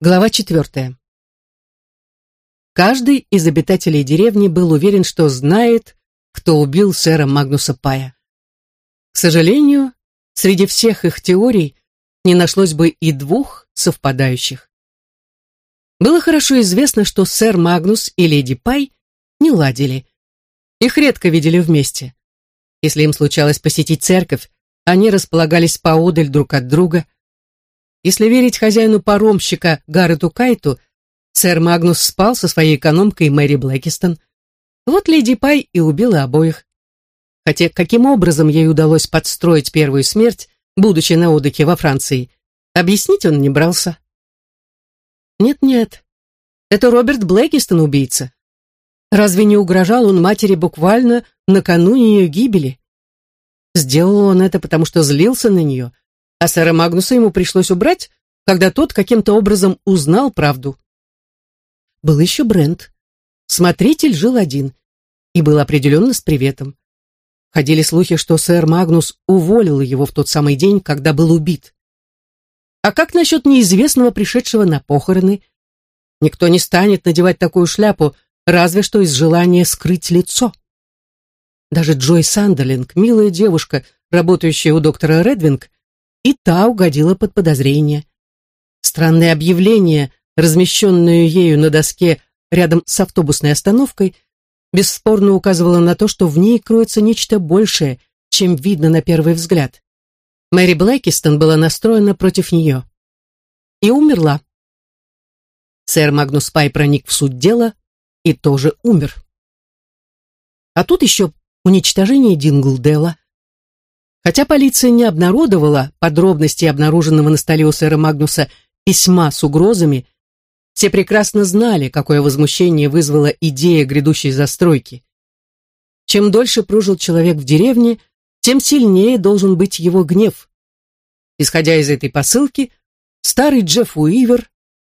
Глава четвертая. Каждый из обитателей деревни был уверен, что знает, кто убил сэра Магнуса Пая. К сожалению, среди всех их теорий не нашлось бы и двух совпадающих. Было хорошо известно, что сэр Магнус и леди Пай не ладили. Их редко видели вместе. Если им случалось посетить церковь, они располагались поодаль друг от друга – если верить хозяину паромщика Гаррету Кайту, сэр Магнус спал со своей экономкой Мэри Блэкистон. Вот леди Пай и убила обоих. Хотя каким образом ей удалось подстроить первую смерть, будучи на отдыхе во Франции, объяснить он не брался. Нет-нет, это Роберт Блэкистон убийца. Разве не угрожал он матери буквально накануне ее гибели? Сделал он это, потому что злился на нее, а сэра Магнуса ему пришлось убрать, когда тот каким-то образом узнал правду. Был еще Брент. Смотритель жил один и был определенно с приветом. Ходили слухи, что сэр Магнус уволил его в тот самый день, когда был убит. А как насчет неизвестного, пришедшего на похороны? Никто не станет надевать такую шляпу, разве что из желания скрыть лицо. Даже Джой Сандерлинг, милая девушка, работающая у доктора Редвинг, и та угодила под подозрение. Странное объявление, размещенное ею на доске рядом с автобусной остановкой, бесспорно указывало на то, что в ней кроется нечто большее, чем видно на первый взгляд. Мэри Блэкистон была настроена против нее. И умерла. Сэр Магнус Пай проник в суть дела и тоже умер. А тут еще уничтожение Динглдела. Хотя полиция не обнародовала подробности обнаруженного на столе у сэра Магнуса письма с угрозами, все прекрасно знали, какое возмущение вызвала идея грядущей застройки. Чем дольше прожил человек в деревне, тем сильнее должен быть его гнев. Исходя из этой посылки, старый Джефф Уивер,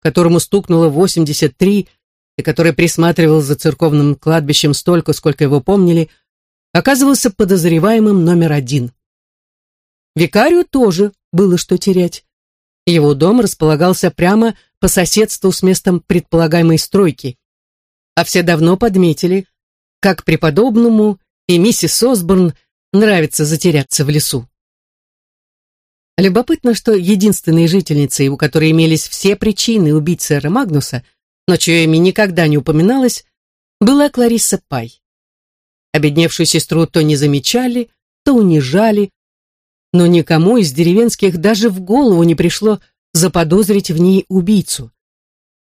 которому стукнуло 83 и который присматривал за церковным кладбищем столько, сколько его помнили, оказывался подозреваемым номер один. Викарию тоже было что терять. Его дом располагался прямо по соседству с местом предполагаемой стройки. А все давно подметили, как преподобному и миссис Осборн нравится затеряться в лесу. Любопытно, что единственной жительницей, у которой имелись все причины убить сэра Магнуса, но чье имя никогда не упоминалось, была Кларисса Пай. Обедневшую сестру то не замечали, то унижали, но никому из деревенских даже в голову не пришло заподозрить в ней убийцу.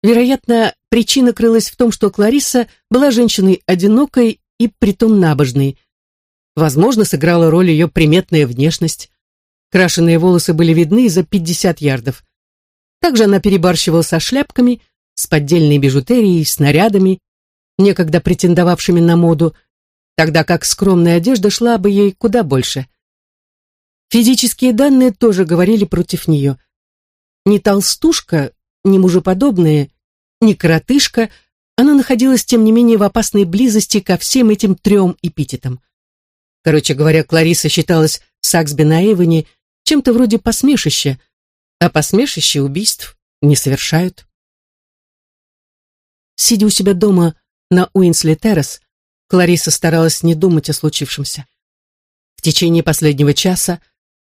Вероятно, причина крылась в том, что Клариса была женщиной одинокой и притом набожной. Возможно, сыграла роль ее приметная внешность. Крашеные волосы были видны за 50 ярдов. Также она перебарщивала со шляпками, с поддельной бижутерией, снарядами, некогда претендовавшими на моду, тогда как скромная одежда шла бы ей куда больше – Физические данные тоже говорили против нее. Ни толстушка, ни мужеподобная, ни коротышка, она находилась, тем не менее, в опасной близости ко всем этим трем эпитетам. Короче говоря, Клариса считалась в Саксби на Эйвоне чем-то вроде посмешища, а посмешище убийств не совершают. Сидя у себя дома на Уинсли Террас, Клариса старалась не думать о случившемся. В течение последнего часа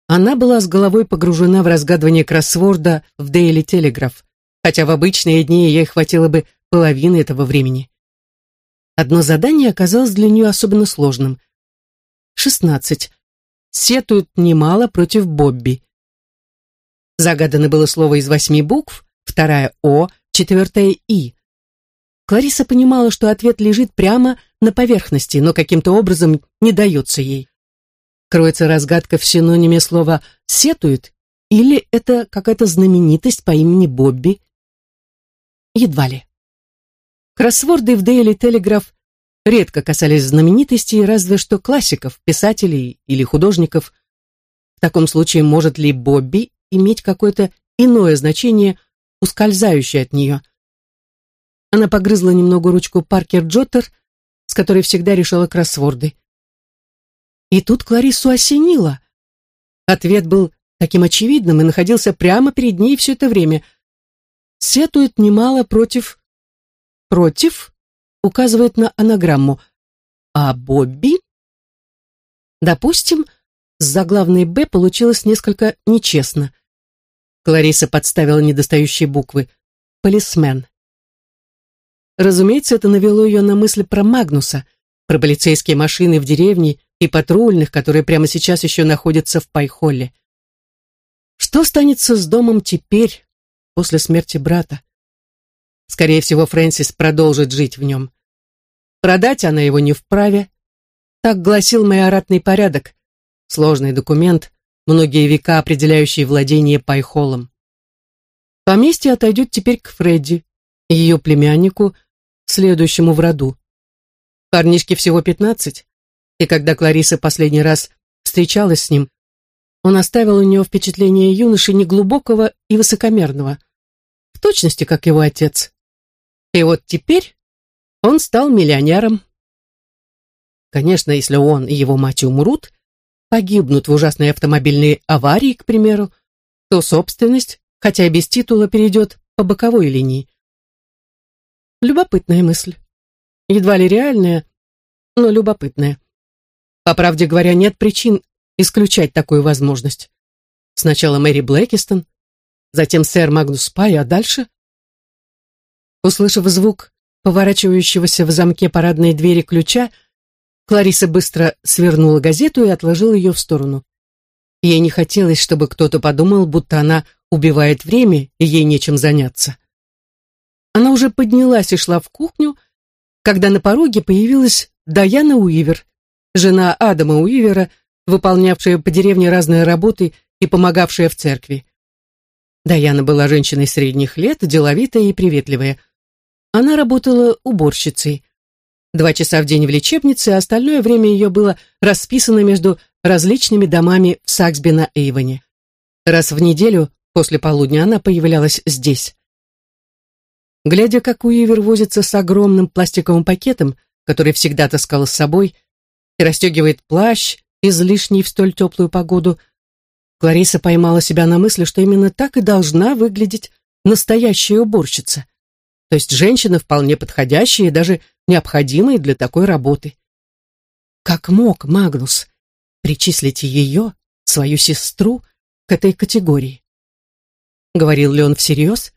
она была с головой погружена в разгадывание кроссворда в Daily Telegraph, хотя в обычные дни ей хватило бы половины этого времени. Одно задание оказалось для нее особенно сложным. Шестнадцать. Сетуют немало против Бобби. Загадано было слово из восьми букв, вторая «О», четвертая «И». Клариса понимала, что ответ лежит прямо на поверхности, но каким-то образом не дается ей. Кроется разгадка в синониме слова «сетует» или это какая-то знаменитость по имени Бобби? Едва ли. Кроссворды в Daily Telegraph редко касались знаменитостей, разве что классиков, писателей или художников. В таком случае может ли Бобби иметь какое-то иное значение, ускользающее от нее? Она погрызла немного ручку Паркер Джоттер, с которой всегда решала кроссворды. И тут Клариссу осенило. Ответ был таким очевидным и находился прямо перед ней все это время. сетует немало против... Против? Указывает на анаграмму. А Бобби? Допустим, с заглавной «Б» получилось несколько нечестно. Клариса подставила недостающие буквы. «Полисмен». Разумеется, это навело ее на мысль про Магнуса, про полицейские машины в деревне и патрульных, которые прямо сейчас еще находятся в Пайхолле. Что станется с домом теперь, после смерти брата? Скорее всего, Фрэнсис продолжит жить в нем. Продать она его не вправе. Так гласил майоратный порядок, сложный документ, многие века определяющий владение Пайхолом. Поместье отойдет теперь к Фредди, ее племяннику, следующему в роду. Парнишке всего пятнадцать, и когда Клариса последний раз встречалась с ним, он оставил у нее впечатление юноши неглубокого и высокомерного, в точности, как его отец. И вот теперь он стал миллионером. Конечно, если он и его мать умрут, погибнут в ужасной автомобильной аварии, к примеру, то собственность, хотя и без титула, перейдет по боковой линии. Любопытная мысль. Едва ли реальная, но любопытная. По правде говоря, нет причин исключать такую возможность. Сначала Мэри Блэкистон, затем сэр Магнус Пай, а дальше... Услышав звук поворачивающегося в замке парадной двери ключа, Клариса быстро свернула газету и отложила ее в сторону. Ей не хотелось, чтобы кто-то подумал, будто она убивает время и ей нечем заняться. Она уже поднялась и шла в кухню, когда на пороге появилась Даяна Уивер, жена Адама Уивера, выполнявшая по деревне разные работы и помогавшая в церкви. Даяна была женщиной средних лет, деловитая и приветливая. Она работала уборщицей. Два часа в день в лечебнице, а остальное время ее было расписано между различными домами в Саксби на Эйвоне. Раз в неделю после полудня она появлялась здесь. Глядя, как Уивер возится с огромным пластиковым пакетом, который всегда таскала с собой, и расстегивает плащ, излишний в столь теплую погоду, Клариса поймала себя на мысли, что именно так и должна выглядеть настоящая уборщица. То есть женщина вполне подходящая и даже необходимая для такой работы. Как мог Магнус причислить ее, свою сестру, к этой категории? Говорил ли он всерьез?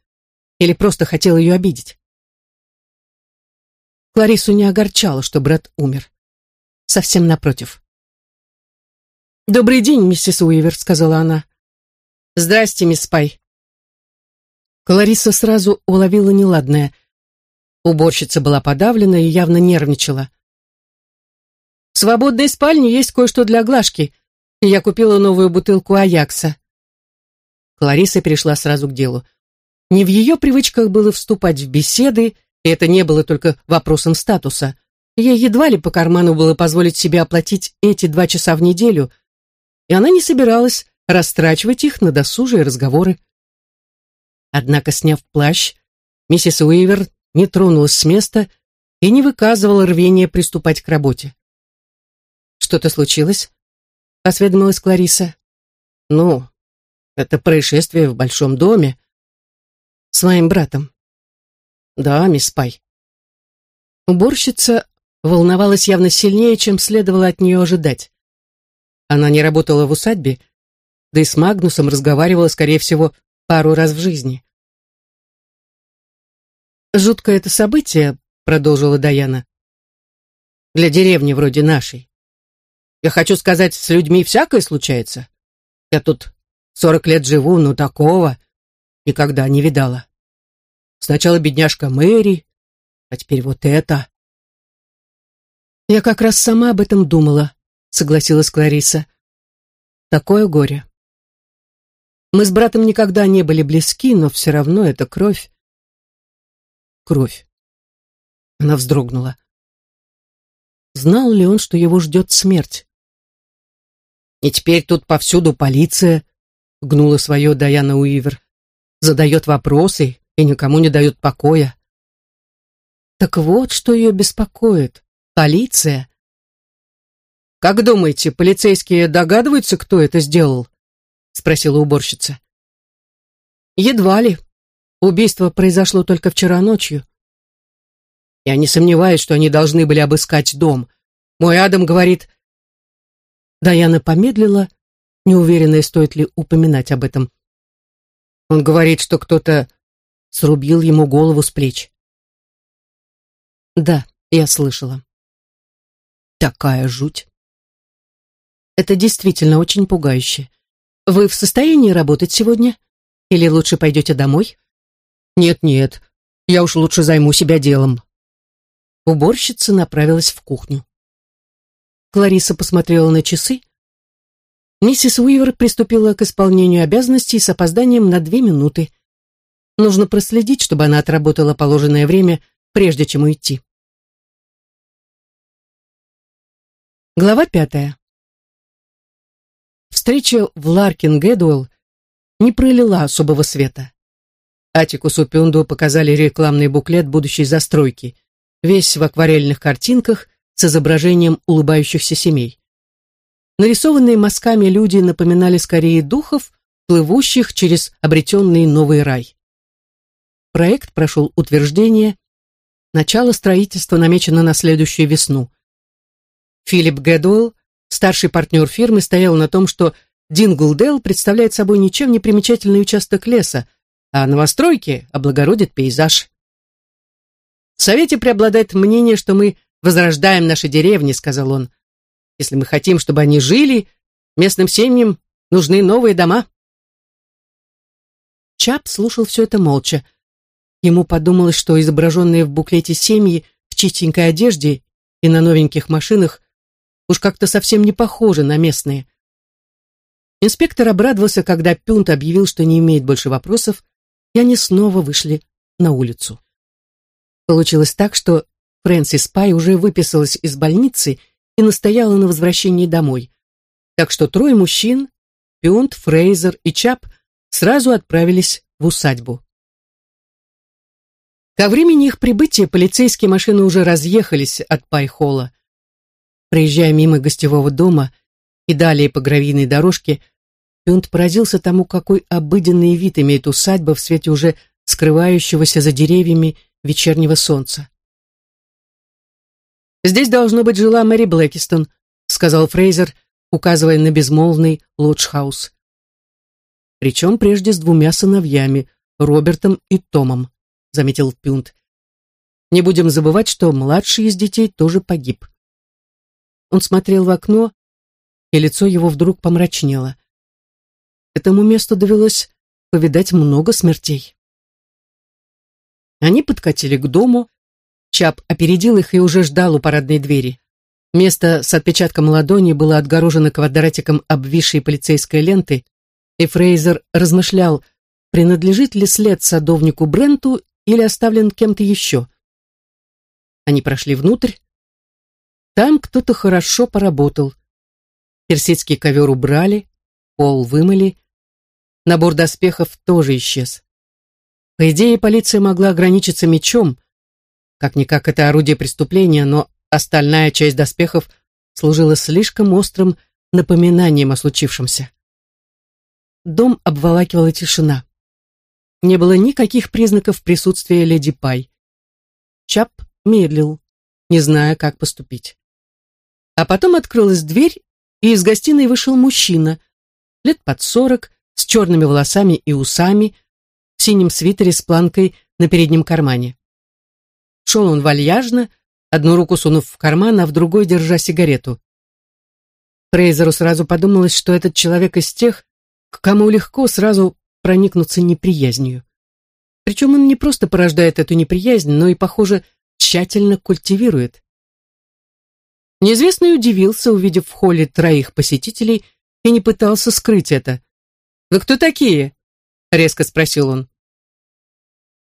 Или просто хотел ее обидеть? Кларису не огорчало, что брат умер. Совсем напротив. «Добрый день, миссис Уивер», — сказала она. «Здрасте, мисс Пай». Клариса сразу уловила неладное. Уборщица была подавлена и явно нервничала. «В свободной спальне есть кое-что для Глашки, и я купила новую бутылку Аякса». Клариса перешла сразу к делу. Не в ее привычках было вступать в беседы, и это не было только вопросом статуса. Ей едва ли по карману было позволить себе оплатить эти два часа в неделю, и она не собиралась растрачивать их на досужие разговоры. Однако, сняв плащ, миссис Уивер не тронулась с места и не выказывала рвения приступать к работе. «Что-то случилось?» — осведомилась Клариса. «Ну, это происшествие в большом доме», с моим братом. Да, мисс Пай. Уборщица волновалась явно сильнее, чем следовало от нее ожидать. Она не работала в усадьбе, да и с Магнусом разговаривала, скорее всего, пару раз в жизни. «Жуткое это событие», — продолжила Даяна. «Для деревни вроде нашей. Я хочу сказать, с людьми всякое случается. Я тут сорок лет живу, но такого никогда не видала. Сначала бедняжка Мэри, а теперь вот это. Я как раз сама об этом думала, согласилась Клариса. Такое горе. Мы с братом никогда не были близки, но все равно это кровь. Кровь. Она вздрогнула. Знал ли он, что его ждет смерть? И теперь тут повсюду полиция, гнула свое Даяна Уивер задает вопросы и никому не дает покоя. Так вот, что ее беспокоит. Полиция. «Как думаете, полицейские догадываются, кто это сделал?» — спросила уборщица. «Едва ли. Убийство произошло только вчера ночью. Я не сомневаюсь, что они должны были обыскать дом. Мой Адам говорит... Даяна помедлила, неуверенная, стоит ли упоминать об этом. Он говорит, что кто-то срубил ему голову с плеч. Да, я слышала. Такая жуть. Это действительно очень пугающе. Вы в состоянии работать сегодня? Или лучше пойдете домой? Нет-нет, я уж лучше займу себя делом. Уборщица направилась в кухню. Клариса посмотрела на часы. Миссис Уивер приступила к исполнению обязанностей с опозданием на две минуты. Нужно проследить, чтобы она отработала положенное время, прежде чем уйти. Глава пятая. Встреча в Ларкин Гэдуэлл не пролила особого света. Атикусу Пюнду показали рекламный буклет будущей застройки, весь в акварельных картинках с изображением улыбающихся семей. Нарисованные мазками люди напоминали скорее духов, плывущих через обретенный новый рай. Проект прошел утверждение. Начало строительства намечено на следующую весну. Филипп Гэдуэлл, старший партнер фирмы, стоял на том, что Динглдейл представляет собой ничем не примечательный участок леса, а новостройки облагородит пейзаж. В Совете преобладает мнение, что мы возрождаем наши деревни, сказал он. Если мы хотим, чтобы они жили, местным семьям нужны новые дома. Чап слушал все это молча. Ему подумалось, что изображенные в буклете семьи в чистенькой одежде и на новеньких машинах уж как-то совсем не похожи на местные. Инспектор обрадовался, когда Пюнт объявил, что не имеет больше вопросов, и они снова вышли на улицу. Получилось так, что Фрэнсис Пай уже выписалась из больницы и настояла на возвращении домой. Так что трое мужчин, Пюнт, Фрейзер и Чап, сразу отправились в усадьбу. Ко времени их прибытия полицейские машины уже разъехались от Пайхола. Проезжая мимо гостевого дома и далее по гравийной дорожке, Пюнт поразился тому, какой обыденный вид имеет усадьба в свете уже скрывающегося за деревьями вечернего солнца. «Здесь, должно быть, жила Мэри Блэкистон», сказал Фрейзер, указывая на безмолвный лоджхаус. Причем прежде с двумя сыновьями, Робертом и Томом заметил Пюнт. Не будем забывать, что младший из детей тоже погиб. Он смотрел в окно, и лицо его вдруг помрачнело. Этому месту довелось повидать много смертей. Они подкатили к дому. Чап опередил их и уже ждал у парадной двери. Место с отпечатком ладони было отгорожено квадратиком обвисшей полицейской ленты, и Фрейзер размышлял, принадлежит ли след садовнику Бренту или оставлен кем-то еще. Они прошли внутрь. Там кто-то хорошо поработал. Персидский ковер убрали, пол вымыли. Набор доспехов тоже исчез. По идее, полиция могла ограничиться мечом. Как-никак это орудие преступления, но остальная часть доспехов служила слишком острым напоминанием о случившемся. Дом обволакивала тишина не было никаких признаков присутствия леди Пай. Чап медлил, не зная, как поступить. А потом открылась дверь, и из гостиной вышел мужчина, лет под сорок, с черными волосами и усами, в синем свитере с планкой на переднем кармане. Шел он вальяжно, одну руку сунув в карман, а в другой держа сигарету. Фрейзеру сразу подумалось, что этот человек из тех, к кому легко сразу проникнуться неприязнью. Причем он не просто порождает эту неприязнь, но и, похоже, тщательно культивирует. Неизвестный удивился, увидев в холле троих посетителей, и не пытался скрыть это. «Вы кто такие?» — резко спросил он.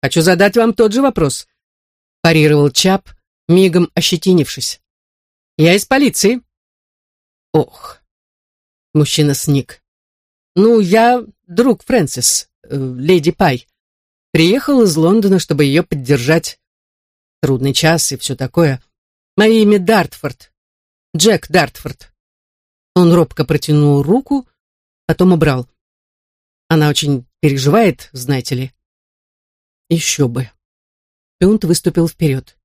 «Хочу задать вам тот же вопрос», — парировал Чап, мигом ощетинившись. «Я из полиции». «Ох!» — мужчина сник. «Ну, я друг Фрэнсис, э, леди Пай. Приехал из Лондона, чтобы ее поддержать. Трудный час и все такое. Мое имя Дартфорд. Джек Дартфорд». Он робко протянул руку, потом убрал. Она очень переживает, знаете ли. Еще бы. Пюнт выступил вперед.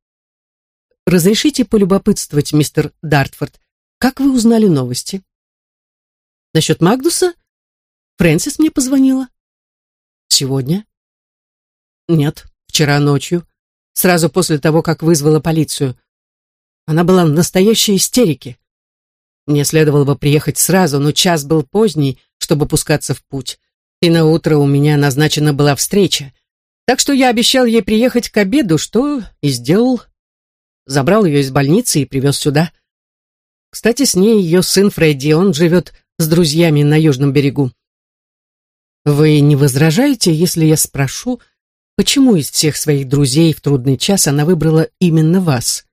«Разрешите полюбопытствовать, мистер Дартфорд, как вы узнали новости?» «Насчет Магдуса? Фрэнсис мне позвонила». «Сегодня?» «Нет, вчера ночью, сразу после того, как вызвала полицию. Она была в настоящей истерике. Мне следовало бы приехать сразу, но час был поздний, чтобы пускаться в путь. И на утро у меня назначена была встреча. Так что я обещал ей приехать к обеду, что и сделал. Забрал ее из больницы и привез сюда. Кстати, с ней ее сын Фредди, он живет с друзьями на южном берегу. Вы не возражаете, если я спрошу, почему из всех своих друзей в трудный час она выбрала именно вас?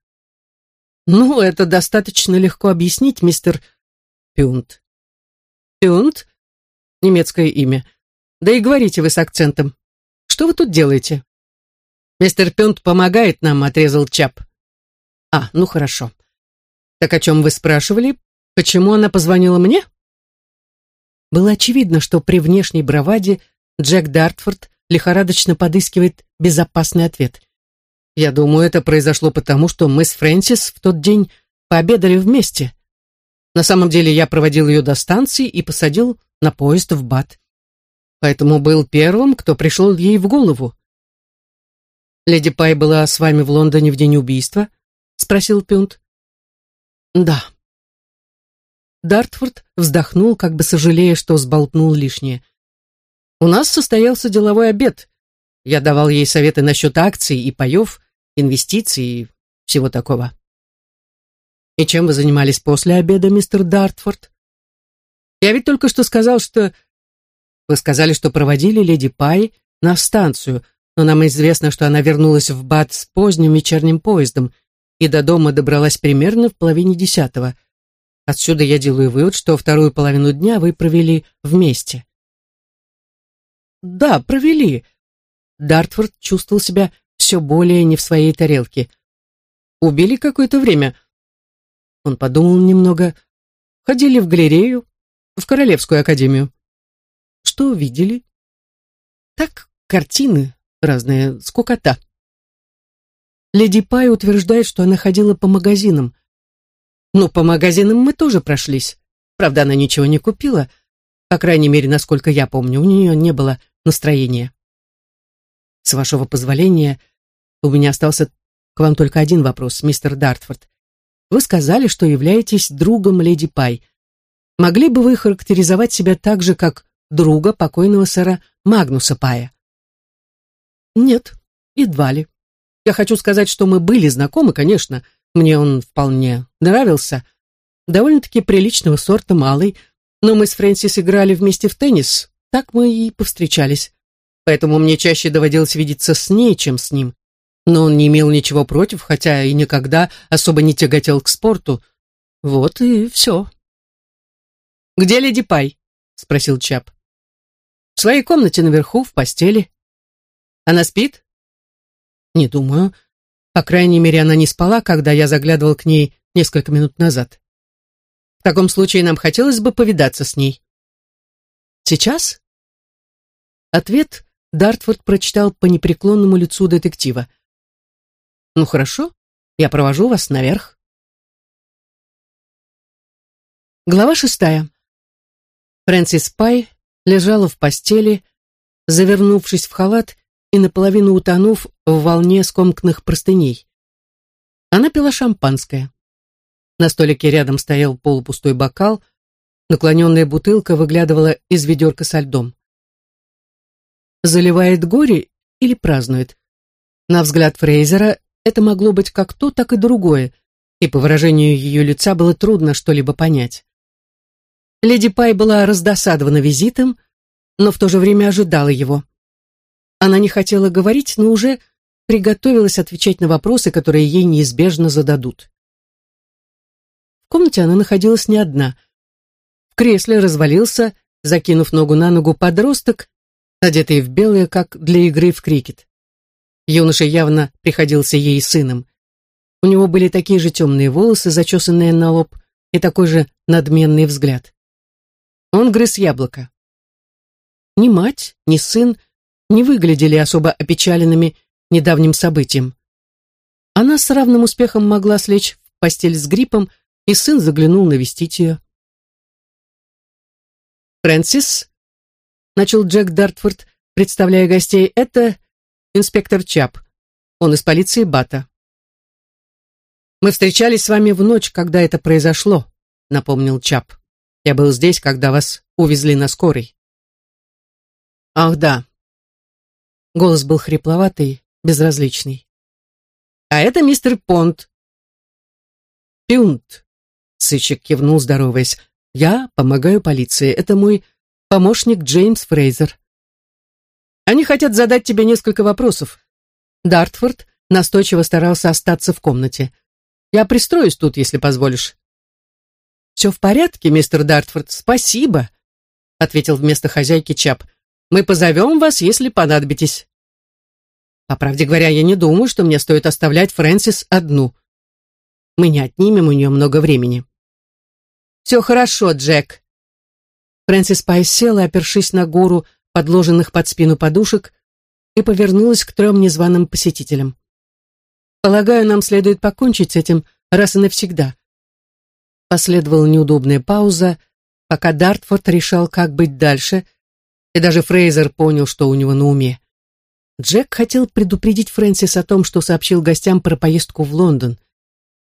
Ну, это достаточно легко объяснить, мистер Пюнт. Пюнт? Немецкое имя. Да и говорите вы с акцентом. Что вы тут делаете? Мистер Пюнт помогает нам, отрезал Чап. А, ну хорошо. Так о чем вы спрашивали? Почему она позвонила мне? Было очевидно, что при внешней браваде Джек Дартфорд лихорадочно подыскивает безопасный ответ. Я думаю, это произошло потому, что мы с Фрэнсис в тот день пообедали вместе. На самом деле я проводил ее до станции и посадил на поезд в Бат. Поэтому был первым, кто пришел ей в голову. «Леди Пай была с вами в Лондоне в день убийства?» — спросил Пюнт. «Да». Дартфорд вздохнул, как бы сожалея, что сболтнул лишнее. «У нас состоялся деловой обед. Я давал ей советы насчет акций и паев, инвестиций и всего такого. И чем вы занимались после обеда, мистер Дартфорд? Я ведь только что сказал, что... Вы сказали, что проводили леди Пай на станцию, но нам известно, что она вернулась в Бат с поздним вечерним поездом и до дома добралась примерно в половине десятого. Отсюда я делаю вывод, что вторую половину дня вы провели вместе. Да, провели. Дартфорд чувствовал себя все более не в своей тарелке. Убили какое-то время. Он подумал немного. Ходили в галерею, в Королевскую академию. Что увидели? Так, картины разные, скукота. Леди Пай утверждает, что она ходила по магазинам. Ну, по магазинам мы тоже прошлись. Правда, она ничего не купила. По крайней мере, насколько я помню, у нее не было настроения. С вашего позволения, у меня остался к вам только один вопрос, мистер Дартфорд. Вы сказали, что являетесь другом леди Пай. Могли бы вы характеризовать себя так же, как друга покойного сэра Магнуса Пая? Нет, едва ли. Я хочу сказать, что мы были знакомы, конечно. Мне он вполне нравился. Довольно-таки приличного сорта малый, но мы с Фрэнсис играли вместе в теннис. Так мы и повстречались. Поэтому мне чаще доводилось видеться с ней, чем с ним но он не имел ничего против, хотя и никогда особо не тяготел к спорту. Вот и все. «Где леди Пай?» — спросил Чап. «В своей комнате наверху, в постели. Она спит?» «Не думаю. По крайней мере, она не спала, когда я заглядывал к ней несколько минут назад. В таком случае нам хотелось бы повидаться с ней». «Сейчас?» Ответ Дартфорд прочитал по непреклонному лицу детектива. Ну хорошо, я провожу вас наверх. Глава шестая. Фрэнсис Пай лежала в постели, завернувшись в халат и наполовину утонув в волне скомканных простыней. Она пила шампанское. На столике рядом стоял полупустой бокал, наклоненная бутылка выглядывала из ведерка со льдом. Заливает горе или празднует? На взгляд Фрейзера это могло быть как то, так и другое, и по выражению ее лица было трудно что-либо понять. Леди Пай была раздосадована визитом, но в то же время ожидала его. Она не хотела говорить, но уже приготовилась отвечать на вопросы, которые ей неизбежно зададут. В комнате она находилась не одна. В кресле развалился, закинув ногу на ногу, подросток, одетый в белое, как для игры в крикет. Юноша явно приходился ей сыном. У него были такие же темные волосы, зачесанные на лоб, и такой же надменный взгляд. Он грыз яблоко. Ни мать, ни сын не выглядели особо опечаленными недавним событием. Она с равным успехом могла слечь в постель с гриппом, и сын заглянул навестить ее. «Фрэнсис», — начал Джек Дартфорд, представляя гостей, — «это инспектор Чап. Он из полиции Бата». «Мы встречались с вами в ночь, когда это произошло», — напомнил Чап. «Я был здесь, когда вас увезли на скорой». «Ах, да». Голос был хрипловатый, безразличный. «А это мистер Понт». «Пюнт», — сыщик кивнул, здороваясь. «Я помогаю полиции. Это мой помощник Джеймс Фрейзер». «Они хотят задать тебе несколько вопросов». Дартфорд настойчиво старался остаться в комнате. Я пристроюсь тут, если позволишь». «Все в порядке, мистер Дартфорд, спасибо», — ответил вместо хозяйки Чап. «Мы позовем вас, если понадобитесь». По правде говоря, я не думаю, что мне стоит оставлять Фрэнсис одну. Мы не отнимем у нее много времени. «Все хорошо, Джек». Фрэнсис Пай села, опершись на гору подложенных под спину подушек, и повернулась к трем незваным посетителям. Полагаю, нам следует покончить с этим раз и навсегда. Последовала неудобная пауза, пока Дартфорд решал, как быть дальше, и даже Фрейзер понял, что у него на уме. Джек хотел предупредить Фрэнсис о том, что сообщил гостям про поездку в Лондон.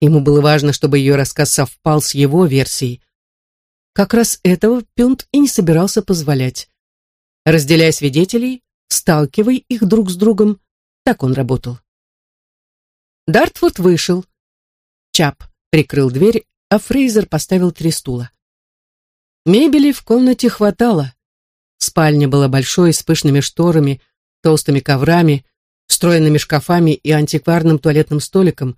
Ему было важно, чтобы ее рассказ совпал с его версией. Как раз этого Пюнт и не собирался позволять. Разделяя свидетелей, сталкивай их друг с другом, так он работал. Дартфуд вышел. Чап прикрыл дверь, а Фрейзер поставил три стула. Мебели в комнате хватало. Спальня была большой, с пышными шторами, толстыми коврами, встроенными шкафами и антикварным туалетным столиком,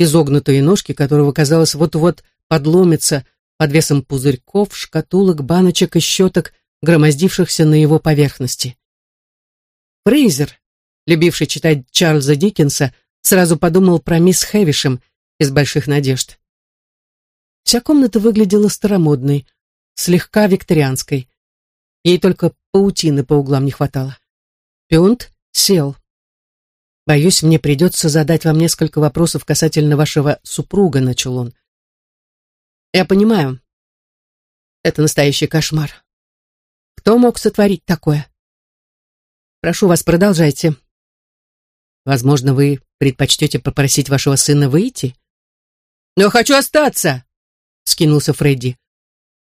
изогнутые ножки которого, казалось, вот-вот подломятся под весом пузырьков, шкатулок, баночек и щеток, громоздившихся на его поверхности. Фрейзер, любивший читать Чарльза Диккенса, Сразу подумал про мисс Хэвишем из «Больших надежд». Вся комната выглядела старомодной, слегка викторианской. Ей только паутины по углам не хватало. Пионт сел. «Боюсь, мне придется задать вам несколько вопросов касательно вашего супруга», — начал он. «Я понимаю. Это настоящий кошмар. Кто мог сотворить такое? Прошу вас, продолжайте. Возможно, вы предпочтете попросить вашего сына выйти? Но хочу остаться, скинулся Фредди.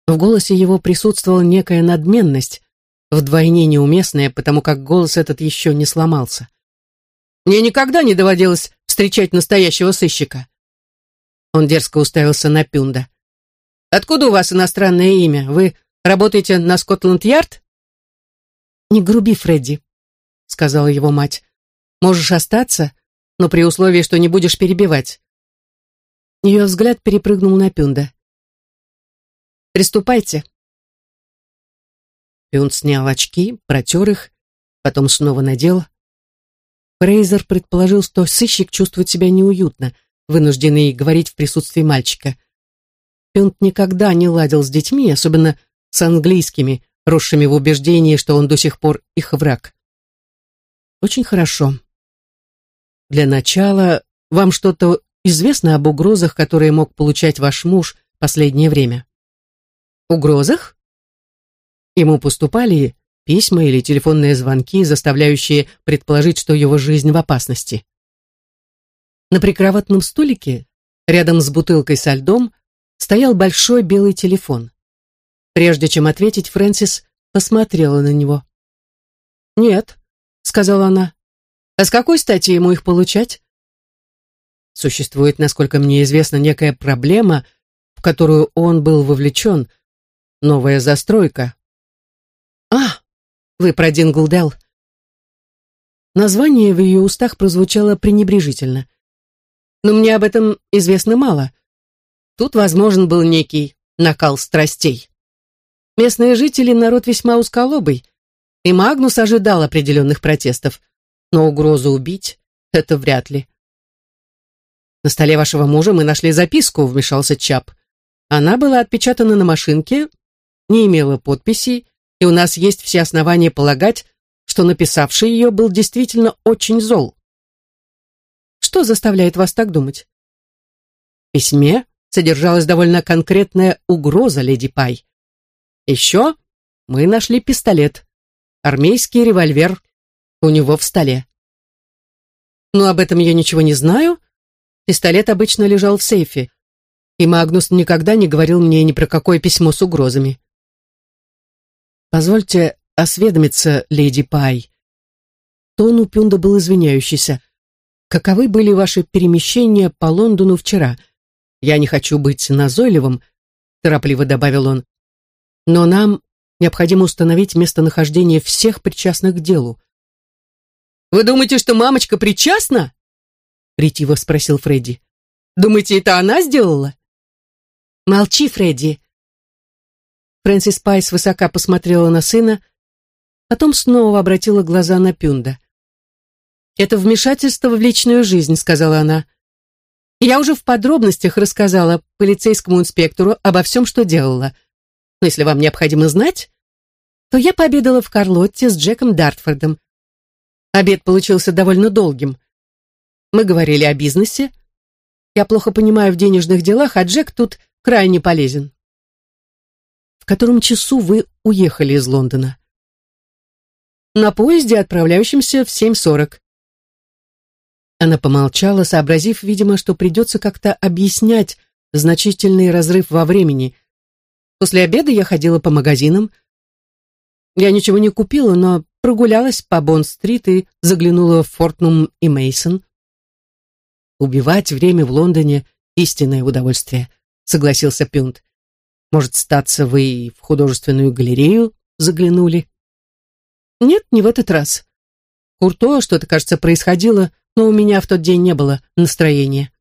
В голосе его присутствовала некая надменность, вдвойне неуместная, потому как голос этот еще не сломался. Мне никогда не доводилось встречать настоящего сыщика. Он дерзко уставился на Пюнда. «Откуда у вас иностранное имя? Вы работаете на Скотланд-Ярд?» «Не груби, Фредди», — сказала его мать. «Можешь остаться, но при условии, что не будешь перебивать. Ее взгляд перепрыгнул на Пюнда. «Приступайте». Пюнд снял очки, протер их, потом снова надел. Фрейзер предположил, что сыщик чувствует себя неуютно, вынужденный говорить в присутствии мальчика. Пюнд никогда не ладил с детьми, особенно с английскими, росшими в убеждении, что он до сих пор их враг. «Очень хорошо», для начала, вам что-то известно об угрозах, которые мог получать ваш муж последнее время? Угрозах? Ему поступали письма или телефонные звонки, заставляющие предположить, что его жизнь в опасности. На прикроватном столике, рядом с бутылкой со льдом, стоял большой белый телефон. Прежде чем ответить, Фрэнсис посмотрела на него. «Нет», — сказала она, а с какой стати ему их получать? Существует, насколько мне известно, некая проблема, в которую он был вовлечен. Новая застройка. А, вы про Динглдел. Название в ее устах прозвучало пренебрежительно. Но мне об этом известно мало. Тут возможен был некий накал страстей. Местные жители народ весьма узколобый, и Магнус ожидал определенных протестов но угрозу убить — это вряд ли. «На столе вашего мужа мы нашли записку», — вмешался Чап. «Она была отпечатана на машинке, не имела подписи, и у нас есть все основания полагать, что написавший ее был действительно очень зол. Что заставляет вас так думать? В письме содержалась довольно конкретная угроза леди Пай. Еще мы нашли пистолет, армейский револьвер у него в столе. Но об этом я ничего не знаю. Пистолет обычно лежал в сейфе, и Магнус никогда не говорил мне ни про какое письмо с угрозами. Позвольте осведомиться, леди Пай. Тон у Пюнда был извиняющийся. Каковы были ваши перемещения по Лондону вчера? Я не хочу быть назойливым, торопливо добавил он. Но нам необходимо установить местонахождение всех причастных к делу. «Вы думаете, что мамочка причастна?» Ретиво спросил Фредди. «Думаете, это она сделала?» «Молчи, Фредди!» Фрэнсис Пайс высока посмотрела на сына, потом снова обратила глаза на Пюнда. «Это вмешательство в личную жизнь», — сказала она. «Я уже в подробностях рассказала полицейскому инспектору обо всем, что делала. Но если вам необходимо знать, то я пообедала в Карлотте с Джеком Дартфордом. Обед получился довольно долгим. Мы говорили о бизнесе. Я плохо понимаю в денежных делах, а Джек тут крайне полезен. В котором часу вы уехали из Лондона? На поезде, отправляющемся в 7.40. Она помолчала, сообразив, видимо, что придется как-то объяснять значительный разрыв во времени. После обеда я ходила по магазинам. Я ничего не купила, но прогулялась по Бонн-стрит и заглянула в Фортнум и Мейсон. Убивать время в Лондоне — истинное удовольствие, согласился Пюнт. Может, статься вы и в художественную галерею заглянули? Нет, не в этот раз. Курто что-то, кажется, происходило, но у меня в тот день не было настроения.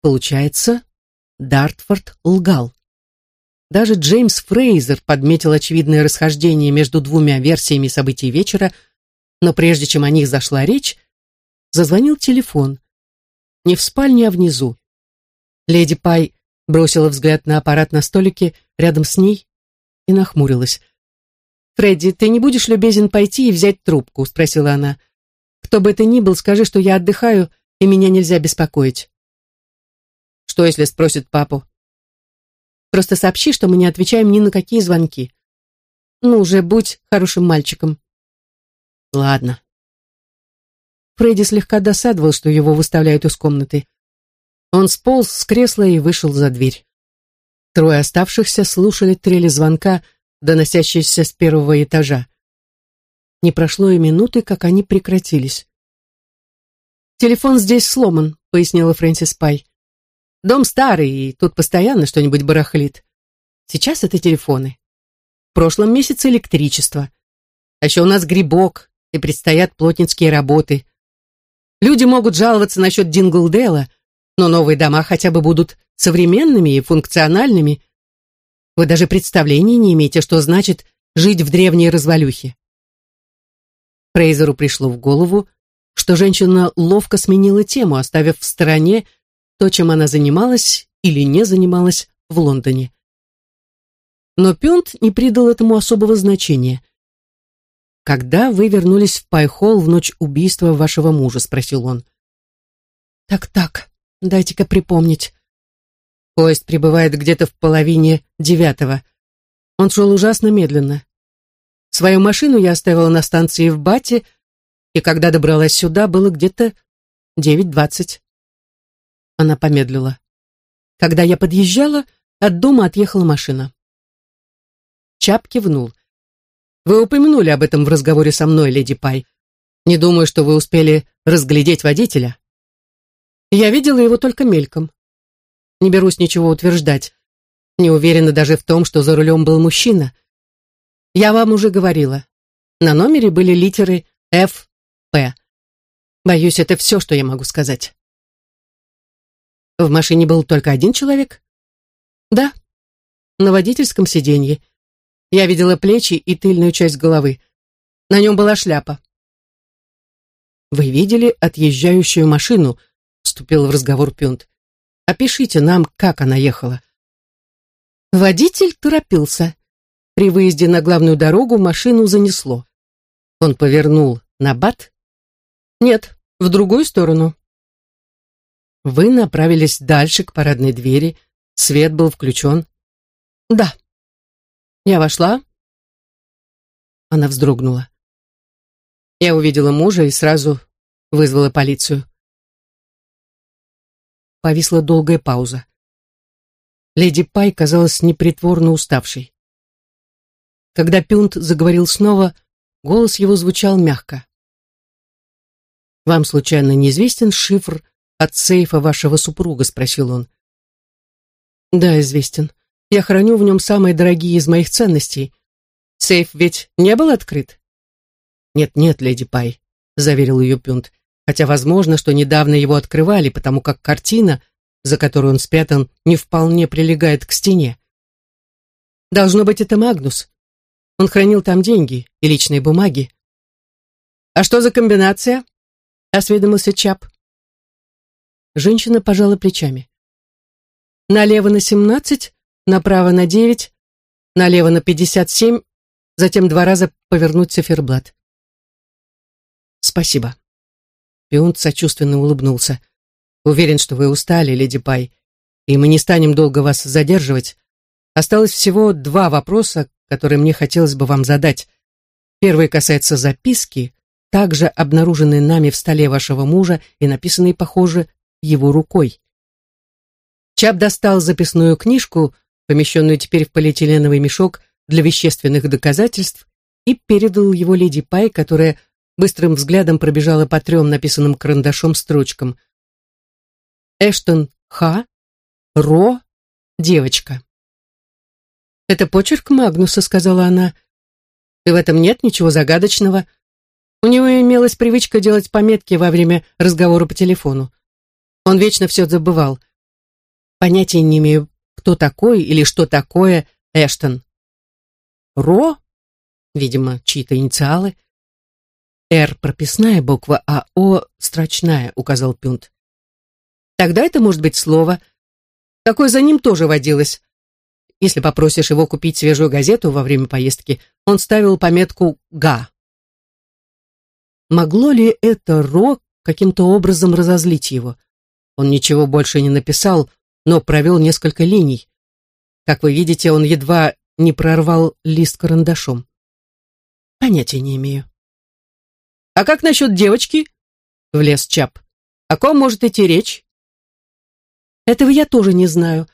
Получается, Дартфорд лгал. Даже Джеймс Фрейзер подметил очевидное расхождение между двумя версиями событий вечера, но прежде чем о них зашла речь, зазвонил телефон. Не в спальне, а внизу. Леди Пай бросила взгляд на аппарат на столике рядом с ней и нахмурилась. «Фредди, ты не будешь любезен пойти и взять трубку?» — спросила она. «Кто бы это ни был, скажи, что я отдыхаю, и меня нельзя беспокоить». «Что, если спросит папу?» Просто сообщи, что мы не отвечаем ни на какие звонки. Ну уже будь хорошим мальчиком. Ладно. Фредди слегка досадовал, что его выставляют из комнаты. Он сполз с кресла и вышел за дверь. Трое оставшихся слушали трели звонка, доносящиеся с первого этажа. Не прошло и минуты, как они прекратились. «Телефон здесь сломан», — пояснила Фрэнсис Пай. Дом старый, и тут постоянно что-нибудь барахлит. Сейчас это телефоны. В прошлом месяце электричество. А еще у нас грибок, и предстоят плотницкие работы. Люди могут жаловаться насчет Динглдела, но новые дома хотя бы будут современными и функциональными. Вы даже представления не имеете, что значит жить в древней развалюхе. Фрейзеру пришло в голову, что женщина ловко сменила тему, оставив в стороне то, чем она занималась или не занималась в Лондоне. Но Пюнт не придал этому особого значения. «Когда вы вернулись в Пайхолл в ночь убийства вашего мужа?» — спросил он. «Так-так, дайте-ка припомнить». Поезд прибывает где-то в половине девятого. Он шел ужасно медленно. Свою машину я оставила на станции в Бате, и когда добралась сюда, было где-то девять двадцать. Она помедлила. Когда я подъезжала, от дома отъехала машина. Чап кивнул. «Вы упомянули об этом в разговоре со мной, леди Пай. Не думаю, что вы успели разглядеть водителя». Я видела его только мельком. Не берусь ничего утверждать. Не уверена даже в том, что за рулем был мужчина. Я вам уже говорила. На номере были литеры Ф, П. Боюсь, это все, что я могу сказать. В машине был только один человек? Да, на водительском сиденье. Я видела плечи и тыльную часть головы. На нем была шляпа. «Вы видели отъезжающую машину?» — вступил в разговор Пюнт. «Опишите нам, как она ехала». Водитель торопился. При выезде на главную дорогу машину занесло. Он повернул на бат? Нет, в другую сторону. Вы направились дальше к парадной двери. Свет был включен. Да. Я вошла. Она вздрогнула. Я увидела мужа и сразу вызвала полицию. Повисла долгая пауза. Леди Пай казалась непритворно уставшей. Когда Пюнт заговорил снова, голос его звучал мягко. «Вам, случайно, неизвестен шифр от сейфа вашего супруга?» — спросил он. «Да, известен. Я храню в нем самые дорогие из моих ценностей. Сейф ведь не был открыт?» «Нет-нет, леди Пай», — заверил ее Пюнт, хотя возможно, что недавно его открывали, потому как картина, за которую он спрятан, не вполне прилегает к стене. «Должно быть, это Магнус. Он хранил там деньги и личные бумаги». «А что за комбинация?» — осведомился Чап. Женщина пожала плечами. «Налево на семнадцать, направо на девять, налево на пятьдесят семь, затем два раза повернуть циферблат». «Спасибо». Пионт сочувственно улыбнулся. «Уверен, что вы устали, леди Пай, и мы не станем долго вас задерживать. Осталось всего два вопроса, которые мне хотелось бы вам задать. Первый касается записки, также обнаруженной нами в столе вашего мужа и написанной, похоже, его рукой. Чап достал записную книжку, помещенную теперь в полиэтиленовый мешок для вещественных доказательств, и передал его леди Пай, которая быстрым взглядом пробежала по трем написанным карандашом строчкам. Эштон Х. Ро. Девочка. «Это почерк Магнуса», — сказала она. «И в этом нет ничего загадочного. У него имелась привычка делать пометки во время разговора по телефону. Он вечно все забывал. Понятия не имею, кто такой или что такое Эштон. Ро? Видимо, чьи-то инициалы. «Р» прописная буква, а «О» строчная», — указал Пюнт. «Тогда это может быть слово. Такое за ним тоже водилось. Если попросишь его купить свежую газету во время поездки, он ставил пометку «га». Могло ли это «ро» каким-то образом разозлить его? Он ничего больше не написал, но провел несколько линий. Как вы видите, он едва не прорвал лист карандашом. Понятия не имею. «А как насчет девочки?» — влез Чап. «О ком может идти речь?» «Этого я тоже не знаю.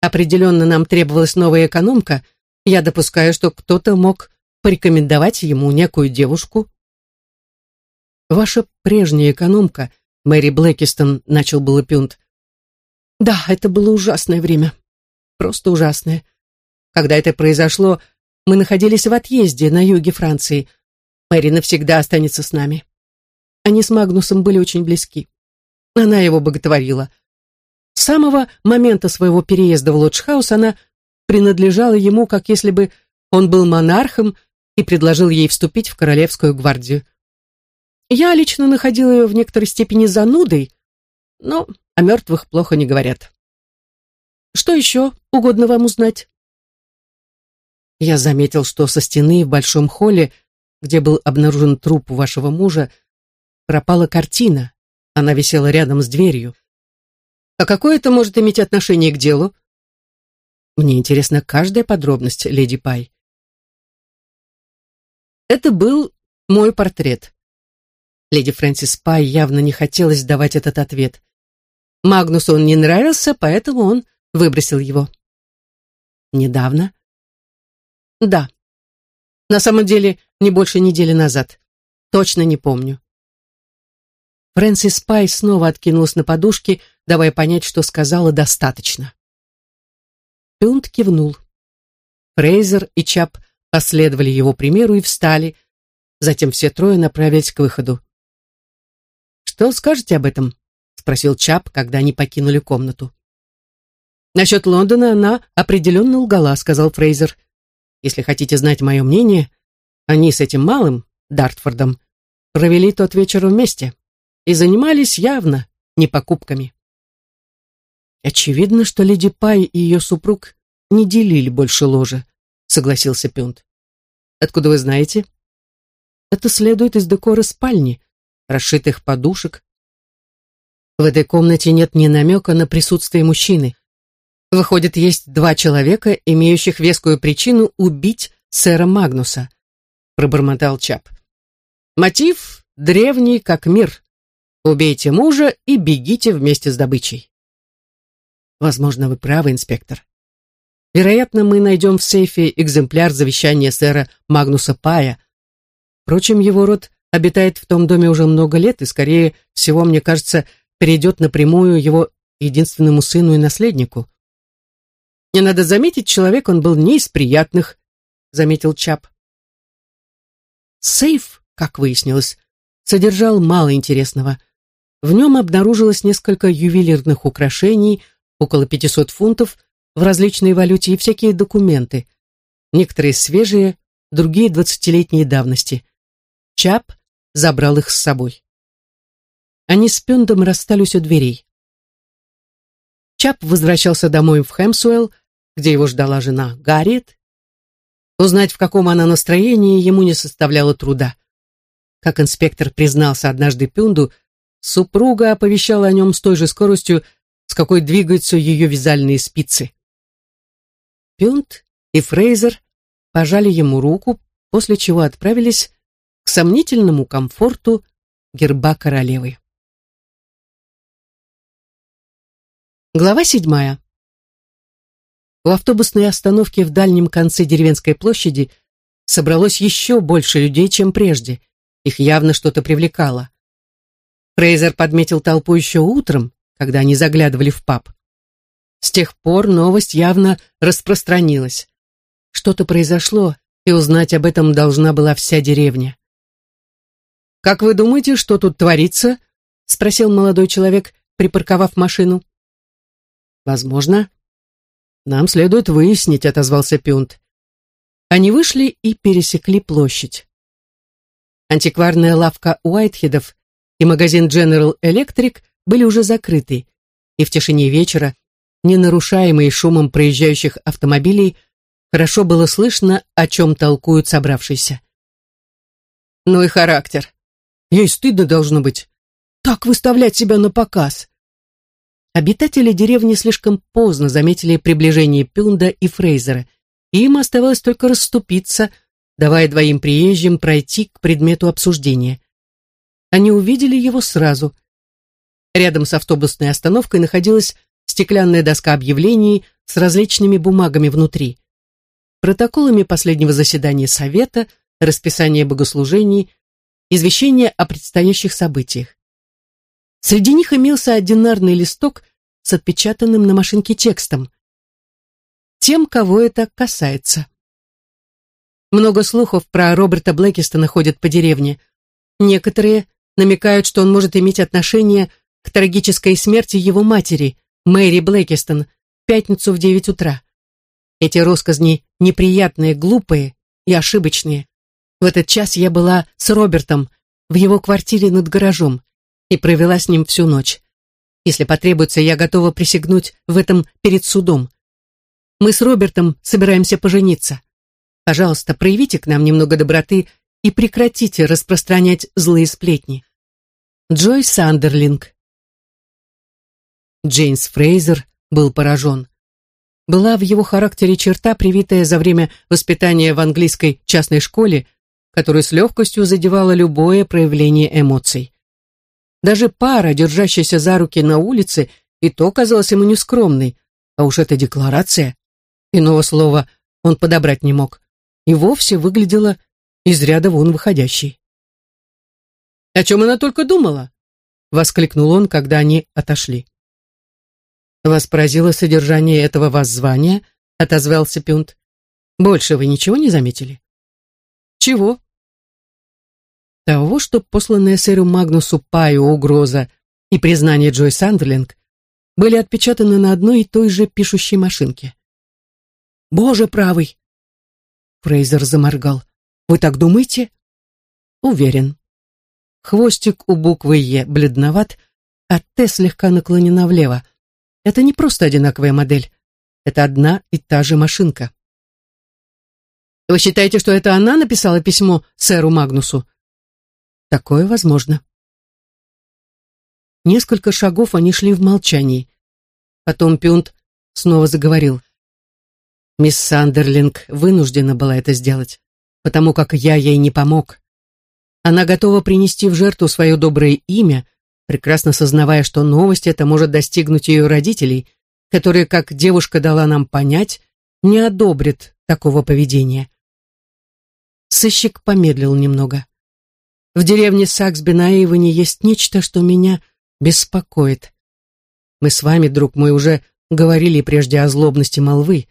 Определенно нам требовалась новая экономка. Я допускаю, что кто-то мог порекомендовать ему некую девушку». «Ваша прежняя экономка», — Мэри Блэкистон начал было Пюнт. «Да, это было ужасное время. Просто ужасное. Когда это произошло, мы находились в отъезде на юге Франции — Мэри навсегда останется с нами. Они с Магнусом были очень близки. Она его боготворила. С самого момента своего переезда в Лоджхаус она принадлежала ему, как если бы он был монархом и предложил ей вступить в Королевскую гвардию. Я лично находила ее в некоторой степени занудой, но о мертвых плохо не говорят. Что еще угодно вам узнать? Я заметил, что со стены в большом холле где был обнаружен труп вашего мужа, пропала картина. Она висела рядом с дверью. А какое это может иметь отношение к делу? Мне интересна каждая подробность, леди Пай. Это был мой портрет. Леди Фрэнсис Пай явно не хотелось давать этот ответ. Магнусу он не нравился, поэтому он выбросил его. Недавно? Да. На самом деле, не больше недели назад. Точно не помню. Фрэнсис Пай снова откинулась на подушки, давая понять, что сказала достаточно. Пюнт кивнул. Фрейзер и Чап последовали его примеру и встали. Затем все трое направились к выходу. «Что скажете об этом?» — спросил Чап, когда они покинули комнату. «Насчет Лондона она определенно лгала», — сказал Фрейзер. Если хотите знать мое мнение, они с этим малым, Дартфордом, провели тот вечер вместе и занимались явно не покупками. Очевидно, что леди Пай и ее супруг не делили больше ложа, согласился Пюнт. Откуда вы знаете? Это следует из декора спальни, расшитых подушек. В этой комнате нет ни намека на присутствие мужчины. Выходит, есть два человека, имеющих вескую причину убить сэра Магнуса, пробормотал Чап. Мотив древний, как мир. Убейте мужа и бегите вместе с добычей. Возможно, вы правы, инспектор. Вероятно, мы найдем в сейфе экземпляр завещания сэра Магнуса Пая. Впрочем, его род обитает в том доме уже много лет и, скорее всего, мне кажется, перейдет напрямую его единственному сыну и наследнику. Не надо заметить, человек он был не из приятных, заметил Чап. Сейф, как выяснилось, содержал мало интересного. В нем обнаружилось несколько ювелирных украшений, около 500 фунтов, в различной валюте и всякие документы. Некоторые свежие, другие двадцатилетней давности. Чап забрал их с собой. Они с Пендом расстались у дверей. Чап возвращался домой в Хэмсуэлл, где его ждала жена Гарриет. Узнать, в каком она настроении, ему не составляло труда. Как инспектор признался однажды Пюнду, супруга оповещала о нем с той же скоростью, с какой двигаются ее вязальные спицы. Пюнт и Фрейзер пожали ему руку, после чего отправились к сомнительному комфорту герба королевы. Глава седьмая. У автобусной остановки в дальнем конце деревенской площади собралось еще больше людей, чем прежде. Их явно что-то привлекало. Фрейзер подметил толпу еще утром, когда они заглядывали в паб. С тех пор новость явно распространилась. Что-то произошло, и узнать об этом должна была вся деревня. «Как вы думаете, что тут творится?» — спросил молодой человек, припарковав машину. «Возможно. Нам следует выяснить», — отозвался Пюнт. Они вышли и пересекли площадь. Антикварная лавка Уайтхедов и магазин General Electric были уже закрыты, и в тишине вечера не нарушаемый шумом проезжающих автомобилей, хорошо было слышно, о чем толкуют собравшиеся. Ну и характер. Ей стыдно должно быть. Так выставлять себя на показ. Обитатели деревни слишком поздно заметили приближение Пюнда и Фрейзера, и им оставалось только расступиться, давая двоим приезжим пройти к предмету обсуждения. Они увидели его сразу. Рядом с автобусной остановкой находилась стеклянная доска объявлений с различными бумагами внутри, протоколами последнего заседания Совета, расписание богослужений, извещение о предстоящих событиях. Среди них имелся одинарный листок с отпечатанным на машинке текстом. Тем, кого это касается. Много слухов про Роберта Блэкистона ходят по деревне. Некоторые намекают, что он может иметь отношение к трагической смерти его матери, Мэри Блэкистон, в пятницу в девять утра. Эти россказни неприятные, глупые и ошибочные. В этот час я была с Робертом в его квартире над гаражом и провела с ним всю ночь. Если потребуется, я готова присягнуть в этом перед судом. Мы с Робертом собираемся пожениться. Пожалуйста, проявите к нам немного доброты и прекратите распространять злые сплетни. Джой Сандерлинг Джеймс Фрейзер был поражен. Была в его характере черта, привитая за время воспитания в английской частной школе, которая с легкостью задевала любое проявление эмоций. Даже пара, держащаяся за руки на улице, и то казалась ему нескромной, а уж эта декларация, иного слова он подобрать не мог, и вовсе выглядела из ряда вон выходящей. «О чем она только думала?» — воскликнул он, когда они отошли. «Вас поразило содержание этого воззвания?» — отозвался Пюнт. «Больше вы ничего не заметили?» «Чего?» Того, что посланная сэру Магнусу Паю угроза и признание Джой Сандерлинг были отпечатаны на одной и той же пишущей машинке. «Боже правый!» Фрейзер заморгал. «Вы так думаете?» «Уверен». Хвостик у буквы «Е» бледноват, а «Т» слегка наклонена влево. Это не просто одинаковая модель. Это одна и та же машинка. Вы считаете, что это она написала письмо сэру Магнусу? Такое возможно. Несколько шагов они шли в молчании. Потом Пюнт снова заговорил. Мисс Сандерлинг вынуждена была это сделать, потому как я ей не помог. Она готова принести в жертву свое доброе имя, прекрасно сознавая, что новость эта может достигнуть ее родителей, которые, как девушка дала нам понять, не одобрят такого поведения. Сыщик помедлил немного. В деревне Саксби на Эйвоне есть нечто, что меня беспокоит. Мы с вами, друг мой, уже говорили прежде о злобности молвы,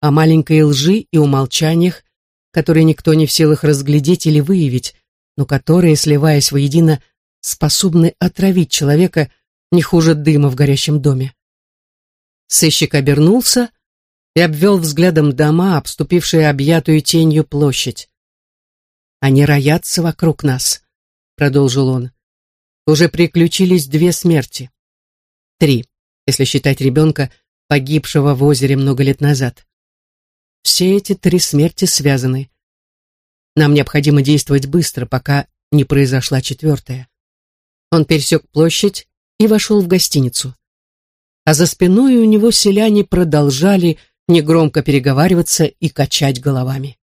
о маленькой лжи и умолчаниях, которые никто не в силах разглядеть или выявить, но которые, сливаясь воедино, способны отравить человека не хуже дыма в горящем доме. Сыщик обернулся и обвел взглядом дома, обступившие объятую тенью площадь. «Они роятся вокруг нас», — продолжил он. «Уже приключились две смерти. Три, если считать ребенка, погибшего в озере много лет назад. Все эти три смерти связаны. Нам необходимо действовать быстро, пока не произошла четвертая. Он пересек площадь и вошел в гостиницу. А за спиной у него селяне продолжали негромко переговариваться и качать головами.